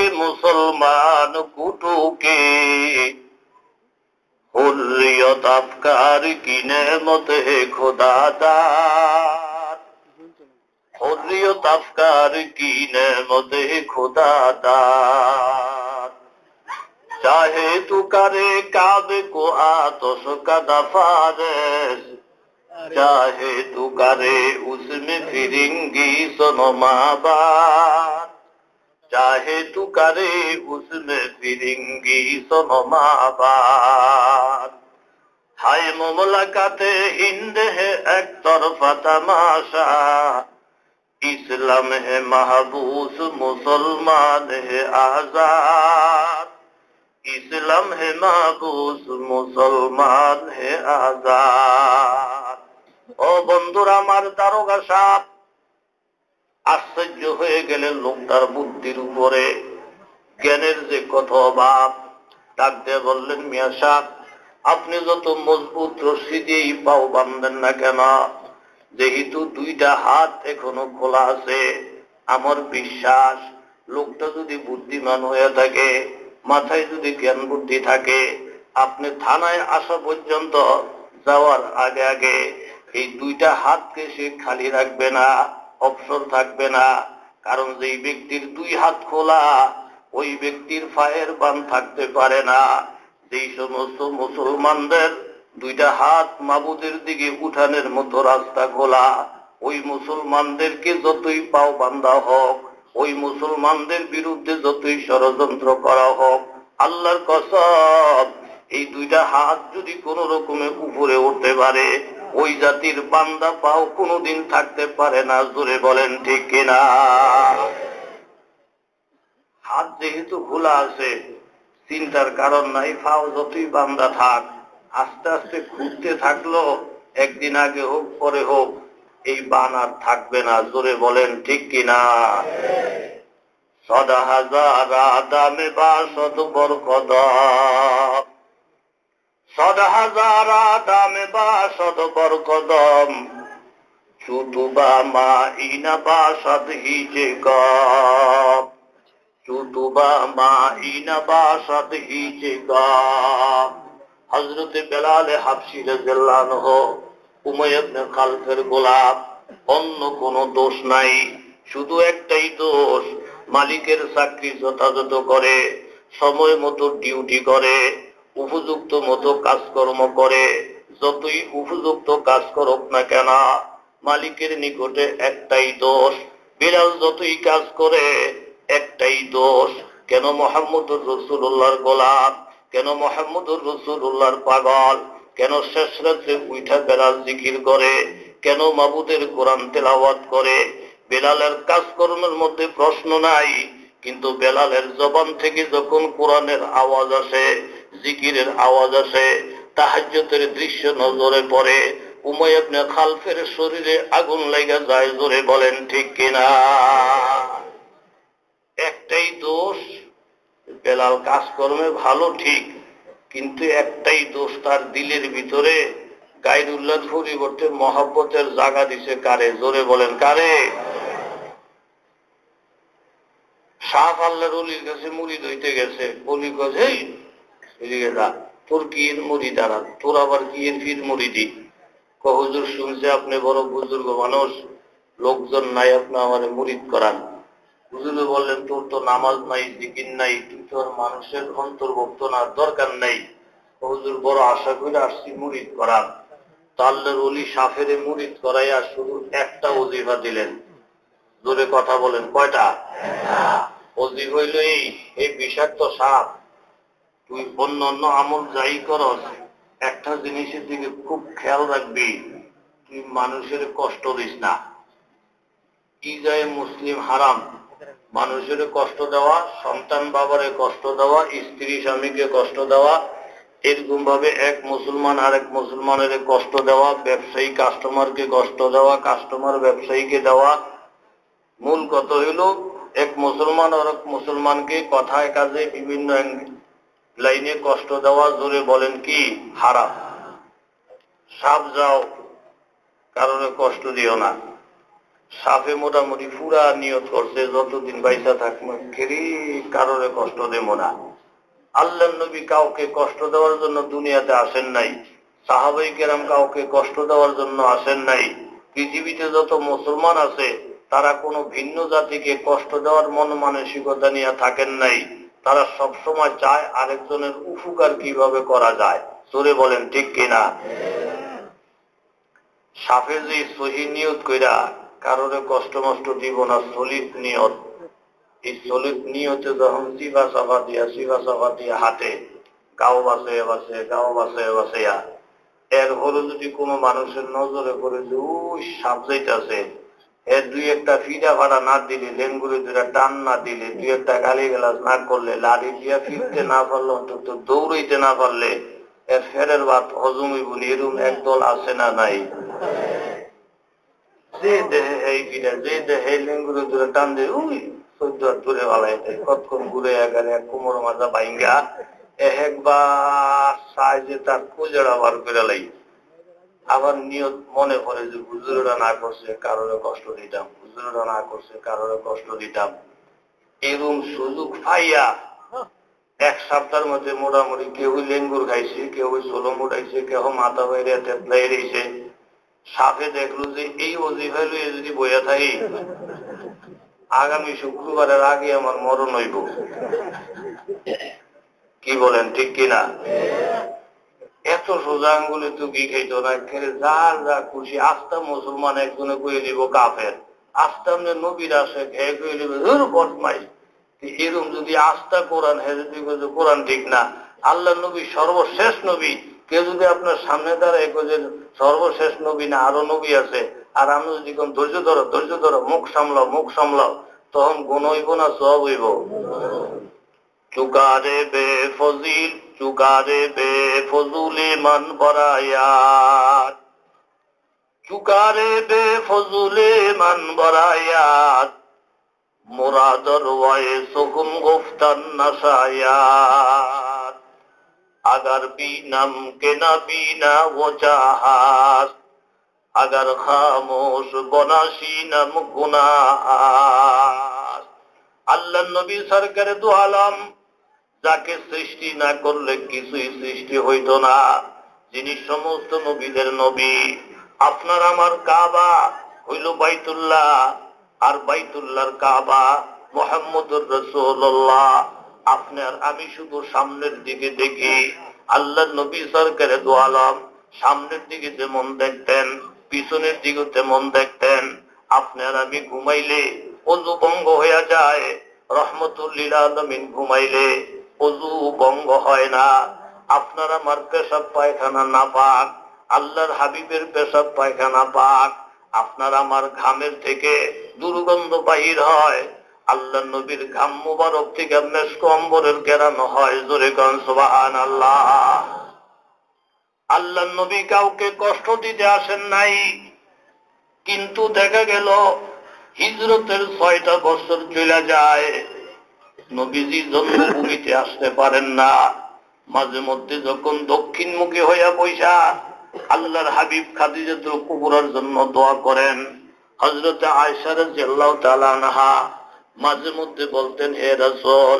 কে মুসলমান কুটুকে হুরিয়ত কিনে মতে খোদা দার? হুরিয়ত কিনে মতে খোদা দার? চাহে তু কারে কাবে কো আতস কাদা ফারেস চাহে তু কারে উসমে ফিরিঙ্গি সনমাবার चाहे तू करे उसमें फिरेंगी सुनो माँ बाप हाय मुलाकाते हिंद है एक तरफा तमाशा इस्लाम है महबूस मुसलमान है आजाद इस्लाम है महबूस मुसलमान है आजाद ও বন্ধুরা আমার দারোগা সাপ আশ্চর্য হয়ে গেলেন লোকটার বুদ্ধির উপরে। জ্ঞানের যে কত অভাব, ডাক দিয়ে বললেন, মিয়া সাপ আপনি যত মজবুত রশ্মি দিয়েই পাও বান্ধেন না কেন? যেহেতু দুইটা হাত এখনও খোলা আছে, আমার বিশ্বাস, লোকটা যদি বুদ্ধিমান হয়ে থাকে, মাথায় যদি জ্ঞান বুদ্ধি থাকে, আপনি থানায় আসা পর্যন্ত যাওয়ার আগে আগে এই দুইটা হাতকে সে খালি রাখবে না। অবসর থাকবে না। কারণ যেই ব্যক্তির দুই হাত খোলা, ওই ব্যক্তির ফায়ের বান থাকতে পারে না। যেই সমস্ত মুসলমানদের দুইটা হাত মাবুদের দিকে উঠানের মতো রাস্তা খোলা, ওই মুসলমানদেরকে যতই পাও বান্ধা হোক, ওই মুসলমানদের বিরুদ্ধে যতই ষড়যন্ত্র করা হোক, আল্লাহর কসব এই দুইটা হাত যদি কোন রকমে উপরে উঠতে পারে ওই জাতির বান্দা পাও কোনোদিন থাকতে পারে না, জোরে বলেন ঠিক কিনা? হাত যেহেতু খোলা আছে, চিন্তার কারণ নাই ফাও যতই বান্দা থাক, আস্তে আস্তে ঘুরতে থাকল, একদিন আগে হোক, পরে হোক, এই বান আর থাকবে না, জোরে বলেন ঠিক কিনা? সদা হাজার দামে বা শত বরকদ সদ হাজার দামে বা শত বরকদম। চুতুবা মা ইনা বা সদ হিজে গপ। চুতুবা মা ইনা বা সদ হিজে গপ। হজরতে বেলালে হাফসি রাজিয়াল্লাহু আনহু উমাইয়াবনে খালফের গোলাপ অন্য কোনো দোষ নাই, শুধু একটাই দোষ, মালিকের চাকরি যথাযথ করে, সময় মতো ডিউটি করে উপযুক্ত মতো কাজকর্ম করে। যতই উপযুক্ত কাজ করুক না কেন, মালিকের নিকটে একটাই দোষ। বিড়াল যতই কাজ করে, একটাই দোষ। কেন মোহাম্মদুর রসুল্লাহর গোলাপ কেন মোহাম্মদুর রসুল্লাহর পাগল? কেন শেষ রাত্রে উইঠা বেলাল জিকির করে? কেন মাবুদের কোরআন তেলাওয়াত করে? বেলালের কাজকর্মের মধ্যে প্রশ্ন নাই, কিন্তু বেলালের জবান থেকে যখন কোরআনের আওয়াজ আসে জিকিরের আওয়াজ আসে তাহাজ্যতের দৃশ্য নজরে পড়ে। উময়বনে খালফের শরীরে আগুন লেগে যায়, জোরে বলেন, ঠিক কিনা একটাই দোষ, বেলাল কাজকর্মে ভালো ঠিক, কিন্তু একটাই দোষ তার দিলের ভিতরে। গাইরুল্লাহ পরিবর্তে মহাব্বতের জায়গা দিছে কারে? জোরে বলেন, কারে? সাফ আল্লাহর অলির কাছে মুড়ি ধইতে গেছে। অলি কাছে এদিকে যা তোর কি এর মুড়ি দাঁড়া তোর আবার কি এর ফির মুড়ি দি? কহজুর শুনছে আপনি বড় বুজুর্গ মানুষ লোকজন নাই আপনি আমার মুড়িদ করান। বুজুর্গ বললেন তোর তো নামাজ নাই জিকির নাই তুই তোর মানুষের অন্তর্ভুক্ত না দরকার নাই। হুজুর বড় আশা করে আসছি মুড়িদ করান তাল্লের অলি সাফেরে মুড়িদ করাইয়া শুধু একটা অজিফা দিলেন। জোরে কথা বলেন কয়টা? অজিফ হইল এই এই বিষাক্ত সাপ। তুই অন্য অন্য আমল যাই করস, একটা জিনিসের দিকে খুব খেয়াল রাখবি, তুই মানুষের কষ্ট দিস না। কি যায় মুসলিম হারাম। মানুষের কষ্ট দেওয়া, সন্তান বাবারে কষ্ট দেওয়া, স্ত্রী স্বামীকে কষ্ট দেওয়া, এরকম ভাবে এক মুসলমান আর এক মুসলমানের কষ্ট দেওয়া, ব্যবসায়ী কাস্টমারকে কষ্ট দেওয়া কাস্টমার ব্যবসায়ীকে দেওয়া। মূল কত হইল, এক মুসলমান আর এক মুসলমানকে কথায় কাজে বিভিন্ন লাইনে কষ্ট দেওয়া, জোরে বলেন কি? হারাম। সাপ যাও, কারণে কষ্ট দিও না। সাফে মোটামুটি পুরা নিয়ত করছে, যতদিন বাইসা থাকব কেরি কারোরে কষ্ট দেব না। আল্লাহ নবী কাউকে কষ্ট দেওয়ার জন্য দুনিয়াতে আসেন নাই। সাহাবাই কেরাম কাউকে কষ্ট দেওয়ার জন্য আসেন নাই। পৃথিবীতে যত মুসলমান আছে, তারা কোনো ভিন্ন জাতিকে কষ্ট দেওয়ার মন মানসিকতা নিয়ে থাকেন নাই। তারা সব সময় চায় আরেকজনের উপকার কীভাবে করা যায়। তোরে বলেন, ঠিক কিনা? সাফে যে সহি নিয়ত কইরা কারোরে কষ্ট মষ্ট দিব না সলিদ নিয়ত। এই সলিদ নিয়তে যখন শিবা সাফা দিয়া শিবা সাফা দিয়া হাতে গাও বাসে বাসে, গাও বাসে বাসেয়া এর হলো যদি কোনো মানুষের নজরে করে যে ওই সাপ যাইতেছে। এর দুই একটা ফিরা ভাড়া না দিলে লেঙ্গুরে দুটা টান না দিলে, দুই একটা গালি গালাজ না করলে, লাড়ি দিয়া ফিরতে না পারলে, অন্তত দৌড়াইতে না পারলে এর ফেরের বাদ হজমি বলি এরকম একদল আছে না নাই? যে দেহে এই ফিরা যে দেহে টান দিয়ে দূরে কতক্ষণ ঘুরে কোমর মাজা বাইঙ্গা একবার সাইজে তার কুজেরা বার করে আবার নিয়ত মনে পড়ে যে হুজুরেরা না করছে, কারোরে কষ্ট দিতাম। হুজুরেরা না করছে, কারোরে কষ্ট দিতাম। এরকম সুযোগ পাইয়া এক সপ্তাহের মধ্যে মোটামুটি কেউ লেঙ্গুর খাইছে কেউ সোলো উঠাইছে, কেউ মাথা বাইরে তেতলাই রয়েছে সাপে দেখল যে এই অজিফাই লইয়ে যদি বইয়া থাকি, আগামী শুক্রবারের আগে আমার মরণ হইব। কি বলেন, ঠিক কিনা? এত সোজা আঙ্গুলে তো কি খাইতো না যার যা খুশি, আস্তা মুসলমান একজনে কয়ে দিব কাফের। আস্তা আমনে নবীর আসে খেয়ে কয়ে দিব ধর বদমাই এরকম যদি আস্থা কোরআন, হে যদি কোরআন ঠিক না, আল্লাহ নবী সর্বশেষ নবী। কেউ যদি আপনার সামনে দাঁড়ায় যে সর্বশেষ নবী না, আরও নবী আছে। আর আমি যদি কোন ধৈর্য ধরো ধৈর্য ধরো, মুখ সামলাও মুখ সামলাও, তখন গুণ হইব না, সব হইব। চুকারে বে ফজিল চুকারে বে ফজুলে মান বরায়াত চুকারে বে ফজুলে মান বরায়াত মোরাদর ওয়ায়ে সুকুম গুফতান নাসায়াত আগার বি নাম কেনা বি না ও জাহাজ। আগার খামোশ গনাশি নাম গুনাহাস আল্লাহ নবী সরকারে দু আলম যাকে সৃষ্টি না করলে কিছুই সৃষ্টি হইত না। যিনি সমস্ত নবীদের নবী। আপনার আমার কাবা হইল বাইতুল্লাহ, আর বাইতুল্লাহর কাবা মোহাম্মদুর রসুল্লাহ আপনার আমি শুধু সামনের দিকে দেখি। আল্লাহ নবী সরকারে দু আলম সামনের দিকে যেমন দেখতেন, পিছনের দিকে তেমন দেখতেন। আপনার আমি ঘুমাইলে অজু ভঙ্গ হয়ে যায় রহমতুল্লিল আলমিন ঘুমাইলে। অজু ভঙ্গ হয় না। আপনার আমার পেশাব পায়খানা না পাক আল্লাহর হাবিবের পেশাব পায়খানা পাক আপনার আমার ঘামের থেকে দুর্গন্ধ বাহির হয়। আল্লাহ নবীর ঘাম মুবারক থেকে মেস্ক অম্বরের কেরানো হয়। জোরে গান সোবাহান আল্লাহ আল্লাহ নবী কাউকে কষ্ট দিতে আসেন নাই। কিন্তু দেখা গেল, হিজরতের ছয়টা বছর চলে যায়। নবীজি জন্মভূমিতে আসতে পারেন না। মাঝে মধ্যে যখন দক্ষিণমুখী হইয়া বৈশা আল্লাহর হাবিব খাদিজাতুল কুবুরার জন্য দোয়া করেন। হজরতে আয়সার জেল্লাহ মাঝে মধ্যে বলতেন হে রাসল,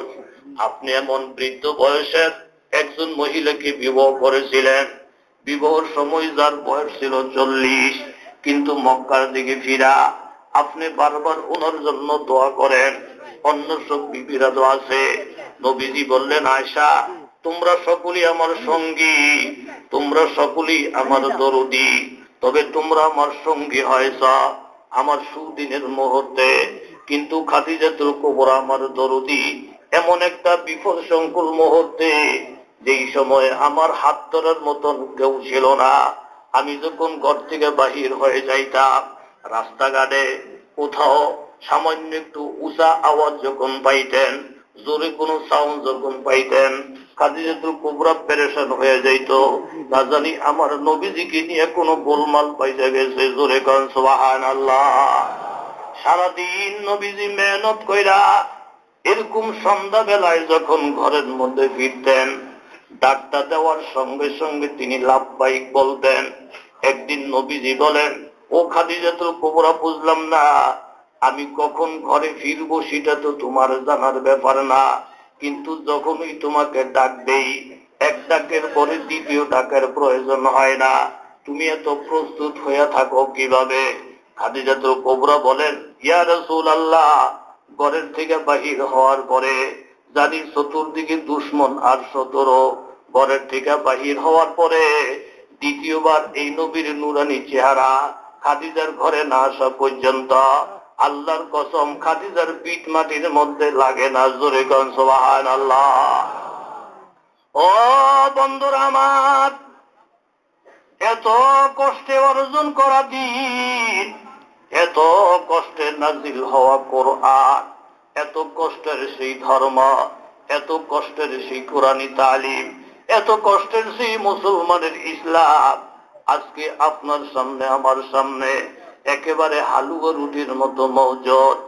আপনি এমন বৃদ্ধ বয়সের একজন মহিলাকে বিবাহ করেছিলেন। বিবাহর সময় যার বয়স ছিল চল্লিশ, কিন্তু মক্কার দিকে ফিরা। আপনি বারবার ওনার জন্য দোয়া করেন। অন্য সব বিবিরা তো আছে। নবীজি বললেন আয়সা তোমরা সকলেই আমার সঙ্গী। তোমরা সকলেই আমার দরদি। তবে তোমরা আমার সঙ্গী হয়েছ আমার সুদিনের মুহূর্তে। কিন্তু খাদিজাতুল কুবরা আমার দরদি। এমন একটা বিপদ সংকুল মুহূর্তে, যেই সময় আমার হাত ধরার মতন কেউ ছিল না। আমি যখন ঘর থেকে বাহির হয়ে যাইতাম, রাস্তাঘাটে কোথাও সামান্য একটু উষা আওয়াজ যখন পাইতেন, জোরে কোনো সাউন্ড যখন পাইতেন হয়ে যাইত। না জানি আমার নবীজিকে নিয়ে গোলমাল পাইতে গেছে, জোরে সোহান আল্লাহ সারাদিন নবীজি মেহনত কইরা এরকম সন্ধ্যা বেলায় যখন ঘরের মধ্যে ফিরতেন, ডাক্তার দেওয়ার সঙ্গে সঙ্গে তিনি লাভবাহিক বলতেন, একদিন নবীজি বলেন, ও খাদিজাতুল কোবরা বুঝলাম না আমি কখন ঘরে ফিরবো সেটা তো তোমার জানার ব্যাপার না। কিন্তু যখনই তোমাকে ডাক দেই, এক ডাকের পরে দ্বিতীয় ডাকের প্রয়োজন হয় না। তুমি এত প্রস্তুত হয়ে থাকো কীভাবে? খাদিজাতুল কোবরা বলেন, ইয়া রসুল আল্লাহ ঘরের থেকে বাহির হওয়ার পরে জানি চতুর্দিকে দুশ্মন আর সতরো। ঘরের থেকে বাহির হওয়ার পরে দ্বিতীয়বার এই নবীর নুরানি চেহারা খাদিজার ঘরে না আসা পর্যন্ত আল্লাহর কসম খাদিজার পিঠ মাটির মধ্যে লাগে না। জোরে গনসবাহান আল্লাহ ও বন্ধুরা আমার, এত কষ্টে অর্জন করা দিন, এত কষ্টের নাজিল হওয়া কোরআন, এত কষ্টের সেই ধর্ম, এত কষ্টের সেই কোরআনী তালিম, এত কষ্টের সেই মুসলমানের ইসলাম, আজকে আপনার সামনে, আমার সামনে একেবারে হালুয়া রুটির মতো মৌজত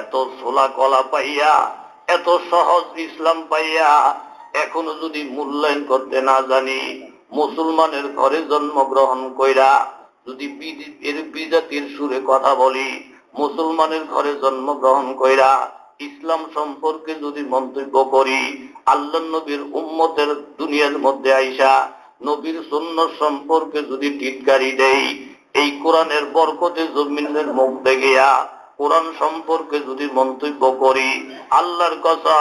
এত সোলা কলা পাইয়া, এত সহজ ইসলাম পাইয়া, এখনও যদি মূল্যায়ন করতে না জানি, মুসলমানের ঘরে জন্মগ্রহণ কইরা যদি বিজাতির সুরে কথা বলি, মুসলমানের ঘরে জন্মগ্রহণ কইরা ইসলাম সম্পর্কে যদি মন্তব্য করি, আল্লাহ নবীর উম্মতের দুনিয়ার মধ্যে আইসা, নবীর সন্ন্য সম্পর্কে যদি টিটকারি দেই এই কোরআনের বরকতে জমিনের মুখ দেখিয়া কোরআন সম্পর্কে যদি মন্তব্য করি, আল্লাহর কথা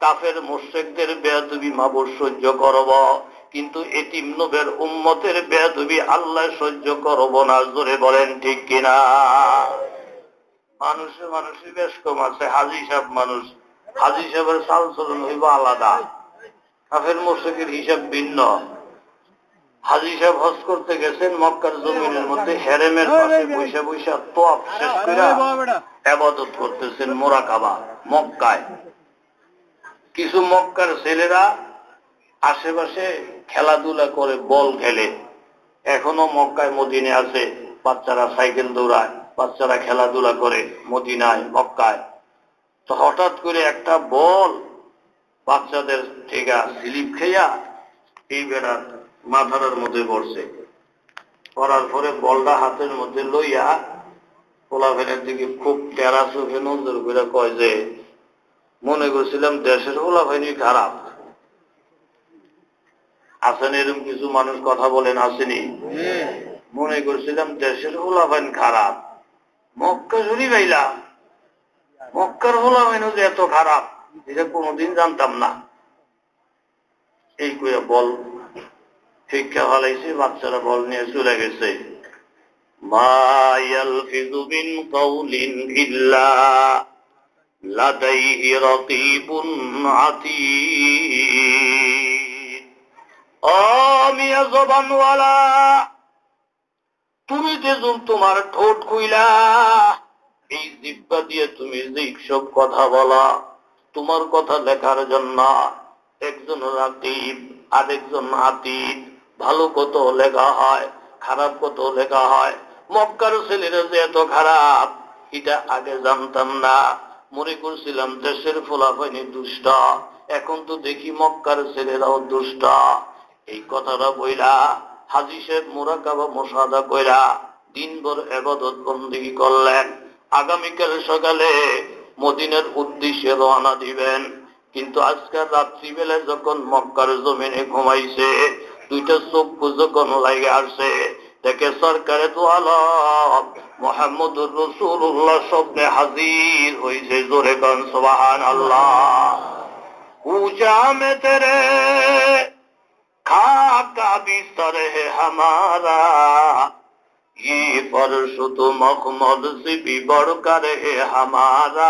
কাফের মোশেকদের বেয়াদবি মাবুর সহ্য করব। কিন্তু এটিম নবের উম্মতের বেয়াদবি আল্লাহ সহ্য করব না, জোরে বলেন ঠিক কিনা? মানুষে মানুষের বেশ কম আছে, হাজি সাহেব মানুষ। হাজি সাহেবের সাল চলন হইব আলাদা। কাফের মোশেকের হিসাব ভিন্ন। হাজি সাহেব হজ করতে গেছেন মক্কার জমিনের মধ্যে হেরেমের পাশে বৈশা বৈশা তোয়াপ শেষ করে আবাদত করতেছেন মোরাকাবা মক্কায়। কিছু মক্কার ছেলেরা আশেপাশে খেলাধুলা করে বল খেলে। এখনও মক্কায় মদিনে আছে বাচ্চারা সাইকেল দৌড়ায় বাচ্চারা খেলাধুলা করে মদিনায় মক্কায়। তো হঠাৎ করে একটা বল বাচ্চাদের ঠেকা স্লিপ খেয়া এই বেড়ার মাথার মধ্যে পড়ছে। পড়ার পরে বলটা হাতের মধ্যে লইয়া পোলাফেনের দিকে খুব টেরা চোখে নজর করে কয় যে, মনে করছিলাম দেশের পোলাফেনি খারাপ। আছেন এরকম কিছু মানুষ কথা বলেন, আসেনি? মনে করছিলাম দেশের হোলাফাইন খারাপ। মক্কা শুনি পাইলা মক্কার হোলাফাইন যে এত খারাপ, এটা কোনোদিন জানতাম না। এই করে বল শিক্ষা ফলাইছে বাচ্চারা বল নিয়ে চলে গেছে। তুমি যে তোমার ঠোঁট খুইলা, এই জিব্বা দিয়ে তুমি যে সব কথা বলা, তোমার কথা লেখার জন্য একজন রাতিব আরেকজন আতিব ভালো কত লেখা হয়, খারাপ কত লেখা হয়, মক্কার ছেলেরা যে এত খারাপ, এটা আগে জানতাম না। মনে করছিলাম দেশের ফলাফাইনি দুষ্ট। এখন তো দেখি মক্কার ছেলেরাও দুষ্ট। এই কথাটা বইলা হাজি সাহেব মোরাকাবা মোসাদা কইরা দিনভর এবাদত বন্দী করলেন। আগামীকাল সকালে মদিনের উদ্দেশ্যে রওনা দিবেন। কিন্তু আজকাল রাত্রিবেলায় যখন মক্কার জমিনে ঘুমাইছে দুইটা চক্ষু যখন লাগে আসছে দেখে সরকারে তো আলম মোহাম্মদুর রসুল্লাহ স্বপ্নে হাজির হয়েছে জোরে কন সোবাহান আল্লাহ पूजा में तेरे खाका बिस्तर है हमारा ये फर्श तो मखमल से भी बढ़कर है हमारा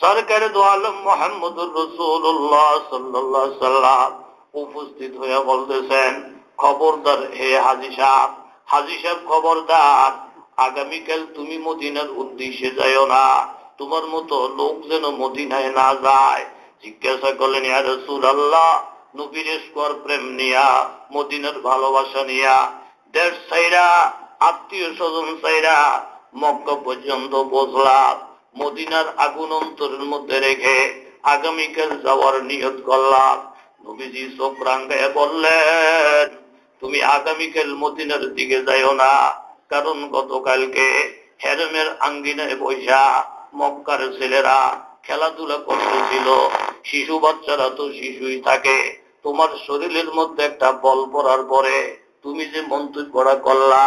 সরকার দোয়ালম মোহাম্মদুর রসুল্লাহ সাল্লাহ উপস্থিত হয়ে বলতেছেন, খবরদার হে হাজি সাহ হাজি সাহেব খবরদার, আগামীকাল তুমি মদিনার উদ্দেশ্যে যাইও না, তোমার মতো লোক যেন মদিনায় না যায়। জিজ্ঞাসা করলেন, ইয়া রসুল আল্লাহ প্রেম নিয়া, মদিনার ভালোবাসা নিয়া দেশ সাইরা, আত্মীয় স্বজন সাইরা মক্কা পর্যন্ত বসলাম মদিনার আগুন অন্তরের মধ্যে রেখে আগামীকাল যাওয়ার নিয়ত করলাম। নবীজি চোখ বললেন, তুমি আগামীকাল মদিনার দিকে যাইও না, কারণ গতকালকে হেরমের আঙ্গিনায় বৈশা মক্কার ছেলেরা খেলাধুলা করতেছিল। শিশু বাচ্চারা তো শিশুই থাকে। তোমার শরীরের মধ্যে একটা বল পড়ার পরে তুমি যে মন্তব্যটা করলা,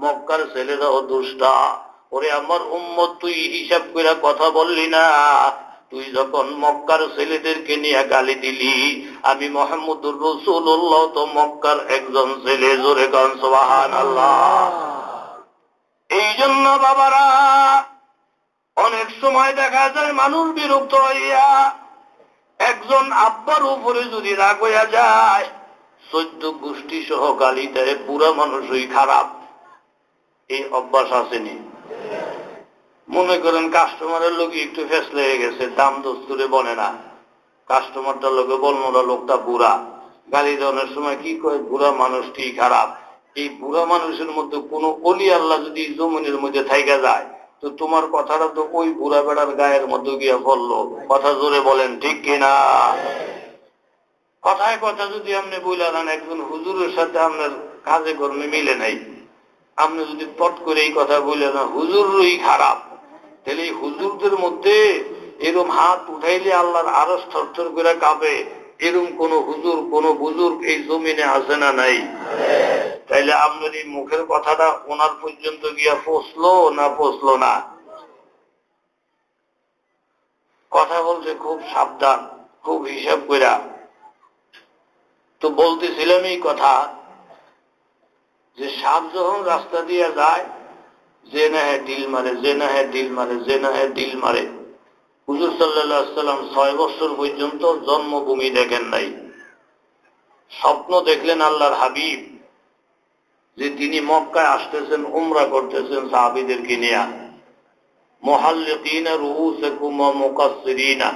মক্কার ছেলেরাও দুষ্টা। ওরে আমার উম্মত, তুই হিসাব করে কথা বললি না। তুই যখন মক্কার ছেলেদেরকে নিয়ে গালি দিলি, আমি মোহাম্মদুর রসুল্লাহ তো মক্কার একজন ছেলে জোরে গান সোহান আল্লাহ এই জন্য বাবারা, অনেক সময় দেখা যায় মানুষ বিরক্ত হইয়া একজন আব্বার উপরে যদি রাগ হইয়া যায়, চোদ্দ গোষ্ঠী সহ গালি দেয় পুরা মানুষই খারাপ। এই অভ্যাস আসেনি। মনে করেন কাস্টমারের লোক একটু ফেস লেগে গেছে, দাম দস্তুরে বনে না। কাস্টমারটার লোকে বলনোরা লোকটা বুড়া। গালি দেওয়ানোর সময় কি কয়, বুড়া মানুষটি খারাপ? এই বুড়া মানুষের মধ্যে কোন অলি আল্লাহ যদি জমিনের মধ্যে থাইকা যায়, তো তোমার কথাটা তো ওই বুড়া বেড়ার গায়ের মধ্যে গিয়া বলল কথা জোরে বলেন, ঠিক কিনা কথায় কথা যদি আপনি বইলেন একজন হুজুরের সাথে আপনার কাজে কর্মে মিলে নাই। আপনি যদি পট করে এই কথা বললেন হুজুরই খারাপ। তাহলে এই হুজুরদের মধ্যে এরকম হাত উঠাইলে আল্লাহর আরও স্থর করে কাঁপে। এরকম কোন হুজুর, কোন বুজুর্গ এই জমিনে আছে না নাই? তাইলে আপনার এই মুখের কথাটা ওনার পর্যন্ত গিয়া পৌঁছলো না পৌঁছলো না? কথা বলছে খুব সাবধান, খুব হিসাব কইরা। তো বলতেছিলাম এই কথা যে সাপ যখন রাস্তা দিয়ে যায়, যে না হ্যাঁ ডিল মারে, যে না হ্যাঁ ডিল মারে, যে না হ্যাঁ ডিল মারে। হুজুর সাল্লাম ছয় বছর পর্যন্ত জন্মভূমি দেখেন নাই। স্বপ্ন দেখলেন আল্লাহর হাবিব, যে তিনি মক্কায় আসতেছেন, উমরা করতেছেন সাহাবিদেরকে নিয়ে। মহাল্লিনা রুহুসেকুমা মুকাসসিরিনা,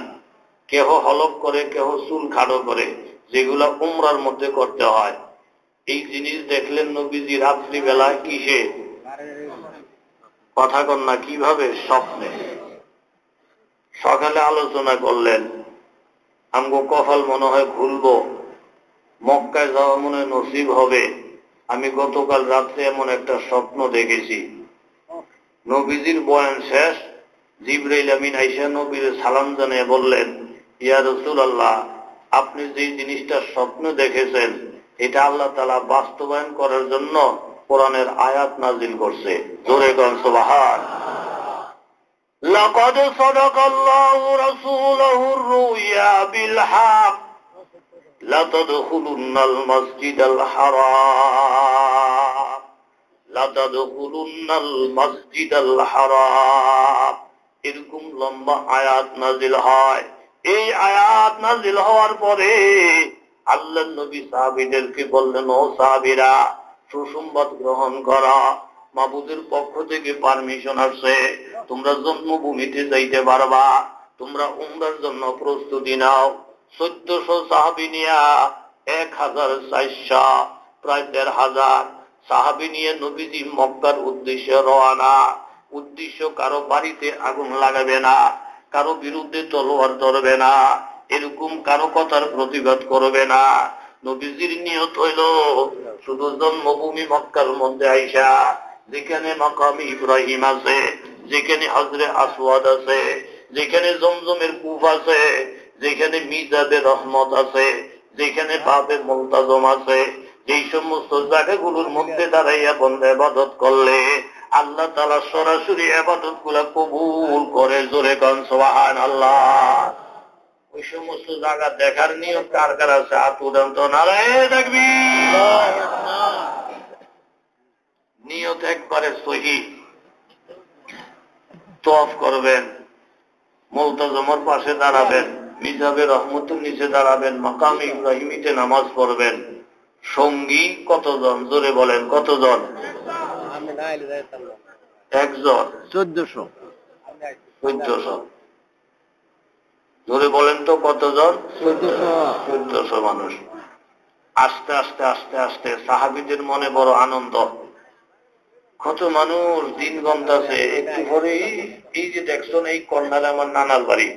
কেহ হলক করে, কেহ চুল খাড়ো করে, যেগুলা উমরার মধ্যে করতে হয়। এই জিনিস দেখলেন নবীজি রাত্রি বেলায় কিসে? কথা কন্যা কীভাবে স্বপ্নে? সকালে আলোচনা করলেন, আমগো কফাল মনে হয় খুলবো মক্কায় যাওয়া মনে নসিব হবে। আমি গতকাল রাত্রে এমন একটা স্বপ্ন দেখেছি। নবীজির বয়ান শেষ। জিব্রাইল আমিন আইসা নবীর সালাম জানিয়ে বললেন, ইয়া রসুল আল্লাহ আপনি যে জিনিসটা স্বপ্ন দেখেছেন এটা আল্লাহ তালা বাস্তবায়ন করার জন্য কোরআনের আয়াত নাজিল করছে জোরে গঞ্জ বাহার لقد صدق الله رسوله الرؤيا بالحق لتدخلن المسجد الحرام لتدخلن المسجد الحرام এরকম লম্বা আয়াত নাজিল হয় এই আয়াত নাজিল হওয়ার পরে আল্লাহ নবী সাহাবিদেরকে বললেন, ও সাহাবিরা, সুসংবাদ গ্রহণ করা। মাবুদের পক্ষ থেকে পারমিশন আসছে। তোমরা জন্মভূমিতে যাইতে পারবা। তোমরা উমরার জন্য প্রস্তুতি নাও। চোদ্দশো সাহাবি নিয়া এক হাজার চারশো, প্রায় দেড় হাজার সাহাবি নিয়ে নবীজি মক্কার উদ্দেশ্যে রওয়ানা উদ্দেশ্য, কারও বাড়িতে আগুন লাগাবে না, কারও বিরুদ্ধে তলোয়ার ধরবে না। এরকম কারও কথার প্রতিবাদ করবে না। নবীজির নিয়ত হইল শুধু জন্মভূমি মক্কার মধ্যে আইসা, যেখানে মাকামি ইব্রাহিম আছে, যেখানে হজরে আসওয়াদ আছে, যেখানে জমজমের কুফ আছে, যেখানে মিজাবে রহমত আছে, যেখানে বাপের মোলতাজম আছে। যেই সমস্ত জায়গাগুলোর মধ্যে দাঁড়াইয়া বন্ধ আবাদত করলে আল্লাহ তালা সরাসরি আবাদতগুলা কবুল করে। জোরে কন সোহান আল্লাহ ওই সমস্ত জায়গা দেখার নিয়ম কার কার আছে? আতুদান্ত নারায় দেখবি। নিয়ত একবারে সহি। তফ করবেন। মৌতাজমর পাশে দাঁড়াবেন। মিজাবে রহমতুর নিচে দাঁড়াবেন। মাকাম ইব্রাহিমিতে নামাজ পড়বেন। সঙ্গী কতজন? জোরে বলেন, কতজন? একজন। চোদ্দশো। চোদ্দশো। ধরে বলেন তো কতজন? চোদ্দশো। মানুষ। আস্তে আস্তে আস্তে আস্তে সাহাবিদের মনে বড় আনন্দ। কত মানুষ দিন গন্তাছে একটু পরে এই যে দেখছেন এই কর্নারে আমার নানার বাড়ি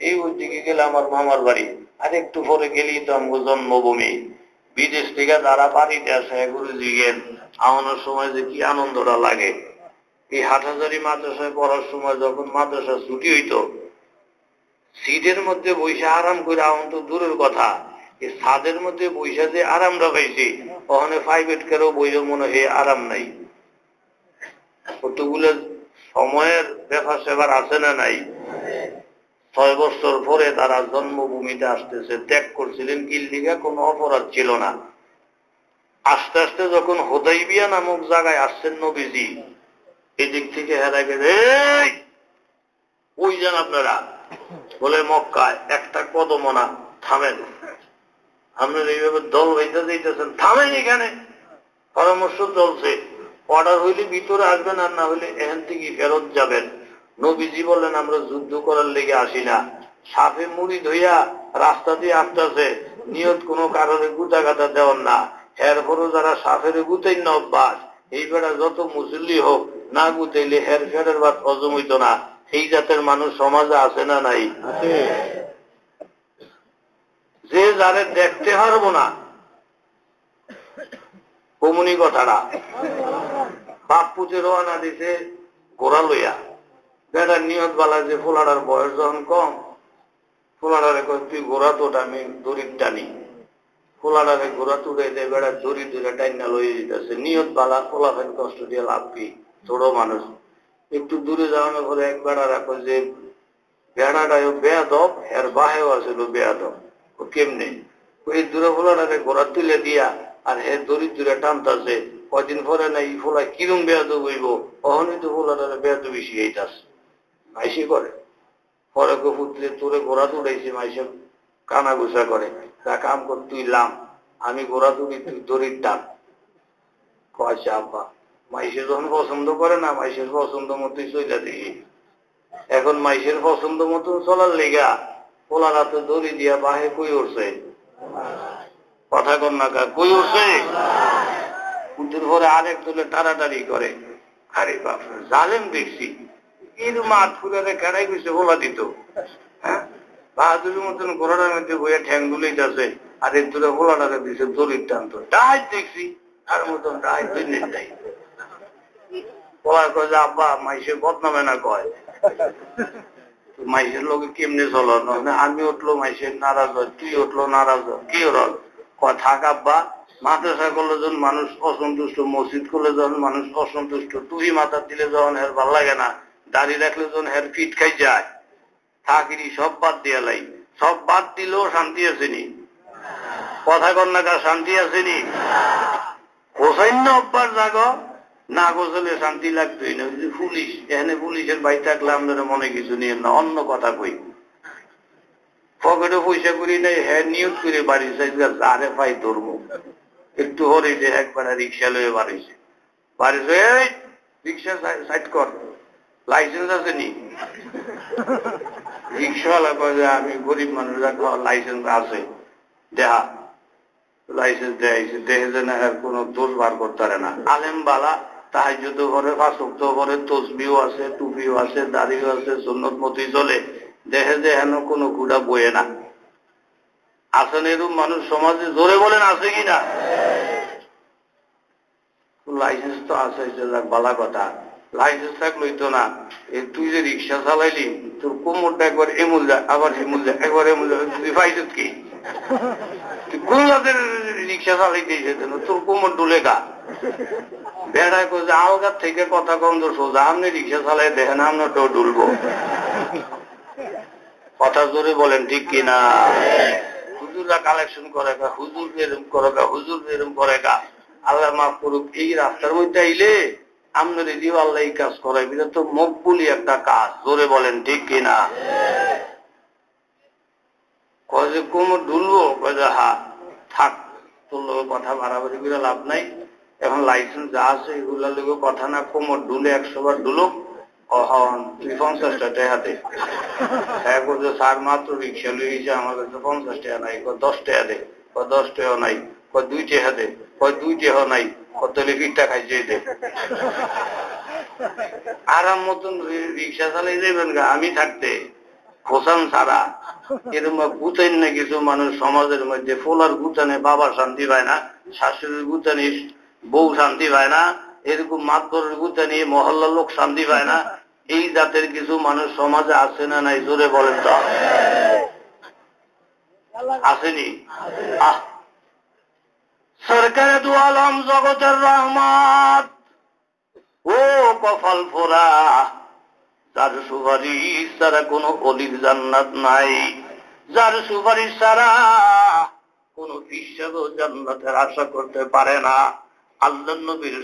এই ওই দিকে গেলে আমার মামার বাড়ি আর একটু পরে গেলেই তো আমার জন্মভূমি। বিদেশ থেকে যারা বাড়িতে আসে এগুলো জিগেন আমানোর সময় যে কি আনন্দটা লাগে। এই হাটহাজারি মাদ্রাসায় পড়ার সময় যখন মাদ্রাসা ছুটি হইতো সিটের মধ্যে বৈশা আরাম করে আমন তো দূরের কথা। এই ছাদের মধ্যে বৈশা যে আরামটা পাইছি ওখানে প্রাইভেট কেউ বইও মনে হয় আরাম নাই। কতগুলো সময়ের ব্যাপার সেবার আছে না নাই? ছয় বছর পরে তারা জন্মভূমিতে আসতেছে। ত্যাগ করছিলেন কিল্লিগা কোনো অপরাধ ছিল না। আস্তে আস্তে যখন হোদাইবিয়া নামক জায়গায় আসছেন নবীজি, এদিক থেকে হেরা গেছে ওই যান আপনারা? বলে মক্কায় একটা কদমনা থামেন। আপনারা এইভাবে দল হইতে দিতেছেন থামেন এখানে। পরামর্শ চলছে। অর্ডার হইলে ভিতরে আসবেন আর না হইলে এখান থেকে ফেরত যাবেন। নবীজি বললেন, আমরা যুদ্ধ করার লেগে আসি না। সাপে মুড়ি ধইয়া রাস্তা দিয়ে আসতেছে। নিয়ত কোনো কারণে গুতা গাতা দেওয়ার না। এরপরও যারা সাপের গুতাই না অভ্যাস, এই যত মুসল্লি হোক, না গুতাইলে হের ফেরের বাদ হজম হইত না। এই জাতের মানুষ সমাজে আছে না নাই? যে যারে দেখতে পারব না কমুনি কথাটা। বাপ পুজো রওনা দিছে গোড়া লইয়া। বেড়ার নিয়ত বালা যে ফোলাটার বয়স যখন কম ফোলাটারে কয় তুই গোড়া তোট আমি দড়ির টানি। ফোলাটারে গোড়া তুলে দেয় বেড়ার দড়ি দূরে টাইনা লইয়ে দিতেছে। নিয়ত বালা ফোলা কষ্ট দিয়ে লাভ কি? ছোট মানুষ। একটু দূরে যাওয়ানোর পরে এক বেড়া রাখো যে বেড়াটায় বেয়াদব, এর বাহেও আছিল বেয়াদব। ও কেমনে? ওই দূরে ফোলাটারে গোড়া তুলে দিয়া আর হে দড়ি দূরে টানতাছে, কদিন পরে না এই ফোলা কিরম বেয়াদব হইব? অহনই তো ফোলাটারে বেয়াদবি শিখাইতাছে। মাইসি করে। পরে পুত্রে তোরে গোড়া তুড়াইছে মাইসে কানা গুসা করে। তা কাম কর, তুই লাম। আমি গোড়া তুড়ি তুই দড়ির টান। কয়সা আব্বা। মাইসে যখন পছন্দ করে না, মাইসের পছন্দ মতোই চলে দেখি। এখন মাইসের পছন্দ মতন চলার লেগা পোলার হাতে দড়ি দিয়া বাহে কই উঠছে কথা কর না কা, কই উঠছে পুতুর পরে আরেক তুলে টারাটারি করে। আরে বাপ জালেম দেখছি। কিন্তু মাঠ ফুলে কেড়াই গেছে বলা দিত। হ্যাঁ? বাহাদুরের মতন ঘোড়াটার মধ্যে বইয়ে ঠ্যাং দুলেইতেছে, আর এর দূরে ভোলাটাকে দিছে দড়ির টানতো ডাহাজ দেখছি, তার মতন ডাহাজ দুই নেই। বলার কয় যে আব্বা মাইসের বদনামে না কয়? মাইসের লোকে কেমনে চলো? না আমি উঠল মাইসের নারাজ হয়। তুই উঠল নারাজ হয়। কি রল কয় থাক আব্বা। মাদ্রাসা করলে যখন মানুষ অসন্তুষ্ট মসজিদ করলে যখন মানুষ অসন্তুষ্ট তুই মাথা দিলে যখন হের ভালো লাগে না দাড়ি রাখলে যখন হের ফিট খাই যায় থাকিরি সব বাদ দিয়া লাই। সব বাদ দিলেও শান্তি আসেনি কথা কন্যাকার শান্তি আসেনি হোসাইন্য অব্বার জাগ। না গোসলে শান্তি লাগতোই না। পুলিশ, এখানে পুলিশের বাই থাকলে আপনারা মনে কিছু নিয়ে না, অন্য কথা কই। পকেটে পয়সা করি নাই হ্যাঁ নিয়োগ করে বাড়ি আরে পাই ধরবো। একটু হরে যে একবার রিক্সা লয়ে বাড়িছে। বাড়িছে রিক্সা সাইড কর। লাইসেন্স আছে নি? রিক্সাওয়ালা কয় যে, আমি গরিব মানুষ লাইসেন্স আছে। দেহা। লাইসেন্স দেয়াইছে দেখে যে না কোনো দোষ বার করতে পারে না। আলেম বালা তাহাজুদ করে ফাঁসক্ত করে তসবিও আছে, টুপিও আছে, দাড়িও আছে, সুন্নত মতই চলে দেখে যে হেন কোনো কুড়া বয়ে না। আছেন এরূপ মানুষ সমাজে, জোরে বলেন আছে কি না? লাইসেন্স তো আছে বালা কথা। লাইসেন্স থাকলোই তো না। তুই যে রিক্সা চালাইলি, তোর কোমরটা একবার এমুল যায় আবার হেমুল যায় একবার এমুল যায় তুই পাইছিস কি? রিক্সা চালাইতে তোর কোমর ডুলে গা। বেড়ায় কইছে আলগার থেকে কথা কম তো সোজা আপনি রিক্সা চালাই, দেখেন আমরা তো ডুলবো কথা জোরে বলেন, ঠিক কিনা হুজুররা কালেকশন করে গা, হুজুর এরম করে গা, হুজুর এরম করে গা। আল্লাহ মাফ করুক, এই রাস্তার মধ্যে আইলে আপনার দিও আল্লাহ এই কাজ করাই এটা তো মকবুলি একটা কাজ, জোরে বলেন, ঠিক কিনা কয় কোমর ঢুলবো কয় হা, থাক, তোর লোক কথা বাড়াবাড়ি করে লাভ নাই। এখন লাইসেন্স যা আছে এগুলোর লোক কথা না কোমর ডুলে একশো বার তুই পঞ্চাশটা হ্যাঁ মাত্র রিক্সা লইছে পঞ্চাশ নাই নাই নাই খাইছে আরাম মতন রিক্সা চালাই যাবেন গা, আমি থাকতে খোসান ছাড়া। এরকম গুতেন না কিছু মানুষ সমাজের মধ্যে ফোলার গুতানে বাবা শান্তি পায় না, শাশুড়ির গুতানি বউ শান্তি পায় না, এরকম মাতবরের গুতানি মহল্লার লোক শান্তি পায় না। এই জাতের কিছু মানুষ সমাজে আছে না নাই, জোরে বলেন তো। আসেনি? আহ। সরকারে দু আলম জগতের রহমত। ও কফল ফোরা। যার সুপারিশ ছাড়া কোন অলির জান্নাত নাই। যার সুপারিশ ছাড়া কোন বিশ্বাস জান্নাতের আশা করতে পারে না।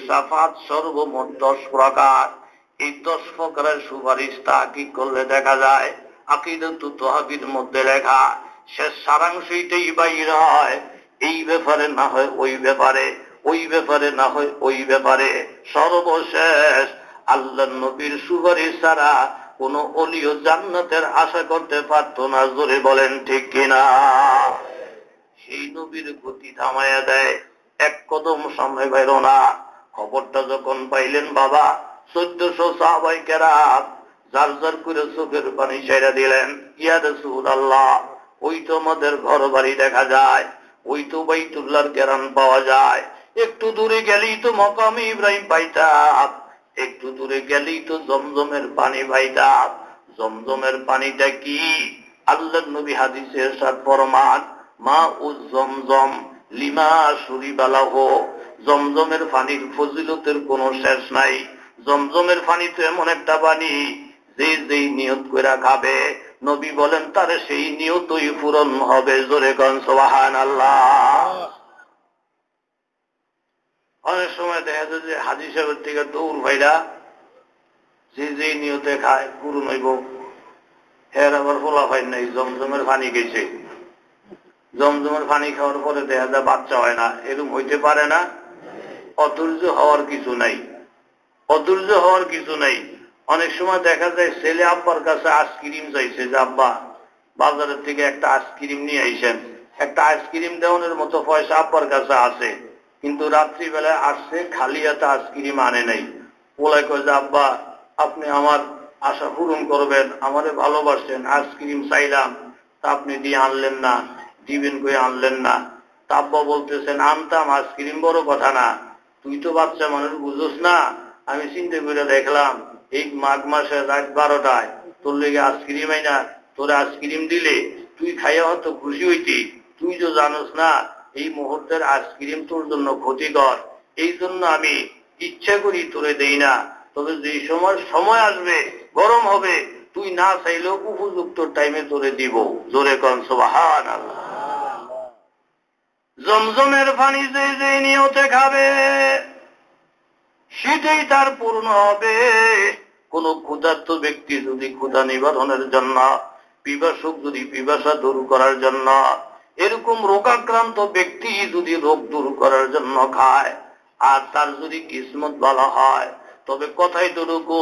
সাফাত সর্বমোট দশ প্রকার। এই দশ প্রকারের সুপারিশ তা কি করলে দেখা যায় তহাবির মধ্যে লেখা, শেষ বাইর হয়। এই ব্যাপারে না হয় ওই ব্যাপারে ওই ব্যাপারে না হয় ওই ব্যাপারে। সর্বশেষ, আল্লাহ নবীর সুপারিশ ছাড়া কোন অলিও জান্নাতের আশা করতে পারত না, জোরে বলেন ঠিক কিনা? সেই নবীর গতি থামাইয়া দেয়। এক কদম সামনে বাইর না। খবরটা যখন পাইলেন বাবা, চোদ্দশো সাহাবাই কেরাত যার যার করে চোখের পানি ছেড়ে দিলেন। ইয়া রসুল আল্লাহ ওই তো আমাদের ঘর বাড়ি দেখা যায়, ওই তো বাইতুল্লার কেরান পাওয়া যায়। একটু দূরে গেলেই তো মকামি ইব্রাহিম পাইতাম, একটু দূরে গেলেই তো জমজমের পানি পাইতাম। জমজমের পানিটা কি? আল্লাহ নবী হাদিসের সাথ ফরমান, মা ও জমজম। লিমা সুরিবালাহ জমজমের পানির ফজিলতের কোনো শেষ নাই। জমজমের পানি তো এমন একটা পানি, যে যেই নিয়ত করে খাবে। নবী বলেন, তার সেই নিয়তই পূরণ হবে। জোরে গনসবাহান আল্লাহ অনেক সময় দেখা যায় যে হাজি সাহেবের থেকে দৌড় ভাইরা যে যে নিয়তে খায়, পূরণ হইব। এর আবার ফোলা ভাই নাই, জমজমের পানি গেছে। জমজমের পানি খাওয়ার পরে দেখা যায় বাচ্চা হয় না, এরকম হইতে পারে না। অধৈর্য হওয়ার কিছু নাই। অধৈর্য হওয়ার কিছু নাই। অনেক সময় দেখা যায় ছেলে আব্বার কাছে আইসক্রিম চাইছে যে, আব্বা, বাজারের থেকে একটা আইসক্রিম নিয়ে আইসেন। একটা আইসক্রিম দেওয়ানোর মতো পয়সা আব্বার কাছে আছে। কিন্তু রাত্রিবেলায় আসছে, খালি একটা আইসক্রিম আনে নাই। বলে কয় যে, আব্বা, আপনি আমার আশা পূরণ করবেন, আমারে ভালোবাসেন, আইসক্রিম চাইলাম, তা আপনি দিয়ে আনলেন না। দিবেন কই আনলেন না। তা আব্বা বলতেছেন আনতাম আইসক্রিম বড় কথা না। তুই তো বাচ্চা মানুষ, বুঝোস না? আমি চিন্তা করে দেখলাম, এই মাঘ মাসের রাত বারোটায় তোর লেগে আইসক্রিম আইনা তোর আইসক্রিম দিলে তুই খাইয়া হয়তো খুশি হইতি। তুই তো জানোস না, এই মুহূর্তের আইসক্রিম তোর জন্য ক্ষতিকর। এই জন্য আমি ইচ্ছা করি তোরে দেই না। তবে যে সময় সময় আসবে, গরম হবে, তুই না চাইলেও উপযুক্ত টাইমে তোরে দিব। জোরে কন সোবাহান জমজমের পানি যে যে নিয়তে খাবে, সেটাই তার পূর্ণ হবে। কোন ক্ষুধার্ত ব্যক্তি যদি ক্ষুধা নিবারণের জন্য, পিপাসক যদি পিপাসা দূর করার জন্য, এরকম রোগাক্রান্ত ব্যক্তি যদি রোগ দূর করার জন্য খায়, আর তার যদি কিসমত বলা হয়, তবে কথাই দুরুকু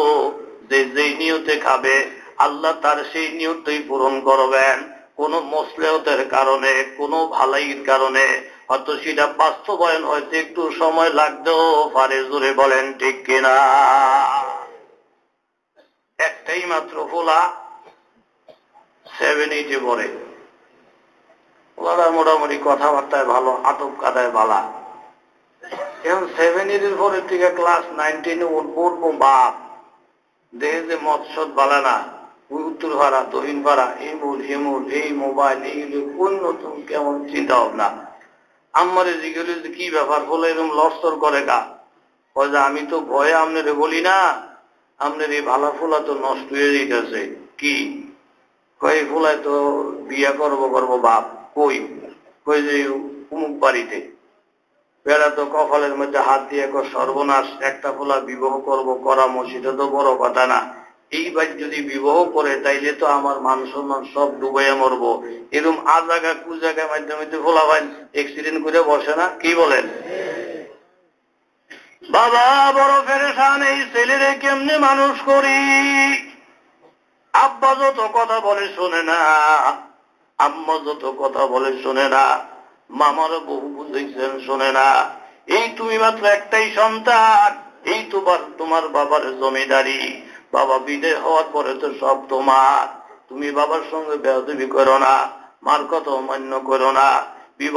যে যেই নিয়তে খাবে, আল্লাহ তার সেই নিয়তই পূরণ করবেন। কোন মসলেহতের কারণে, কোন ভালাইয়ের কারণে, হয়তো সেটা বাস্তবায়ন হয়তো একটু সময় লাগতেও পারে, জোরে বলেন ঠিক কিনা? একটাই মাত্র ফোলা সেভেন এইটে পরে ওরা মোটামুটি কথাবার্তায় ভালো আটক কাদায় ভালা। এখন সেভেন এর পরে থেকে ক্লাস নাইন টেনে উঠবো বাপ। দেহে যে মৎসদ বালা না। উত্তর ভাড়া দহিন ভাড়া এমুল হেমুল এই মোবাইল এইগুলো কোন নতুন কেমন চিন্তা ভাবনা আমারে জিজ্ঞেস কি ব্যাপার? বলে এরকম লস্তর করে গা যে, আমি তো ভয়ে আপনারে বলি না আপনার এই ভালা ফুলা তো নষ্ট হয়ে যেতেছে কি? কয় ফুলায় তো বিয়া করব করব বাপ, কই? কই যে, উমুক বাড়িতে। বেড়া তো কপালের মধ্যে হাত দিয়ে সর্বনাশ, একটা ফুলা বিবাহ করব, করা মসজিদে তো বড় কথা না। এইবার যদি বিবাহ করে, তাইলে তো আমার মান সম্মান সব ডুবাইয়া মরবো। এরকম আ জায়গা কু জায়গায় মাধ্যমে ফোলা ভাই এক্সিডেন্ট করে বসে না? কি বলেন? বাবা, বড় ফেরেশান, এই ছেলেরে কেমনে মানুষ করি? আব্বা যত কথা বলে শোনে না, আম্মা যত কথা বলে শোনে না, মামারও বহু বুঝেছেন শোনে না। এই তুমি মাত্র একটাই সন্তান, এই তোমার তোমার বাবার জমিদারি। বাবা, বিদায় হওয়ার পরে তো সব তোমার। তুমি বাবার সঙ্গে বেয়াদবি করো না, মার কথা অমান্য করো না।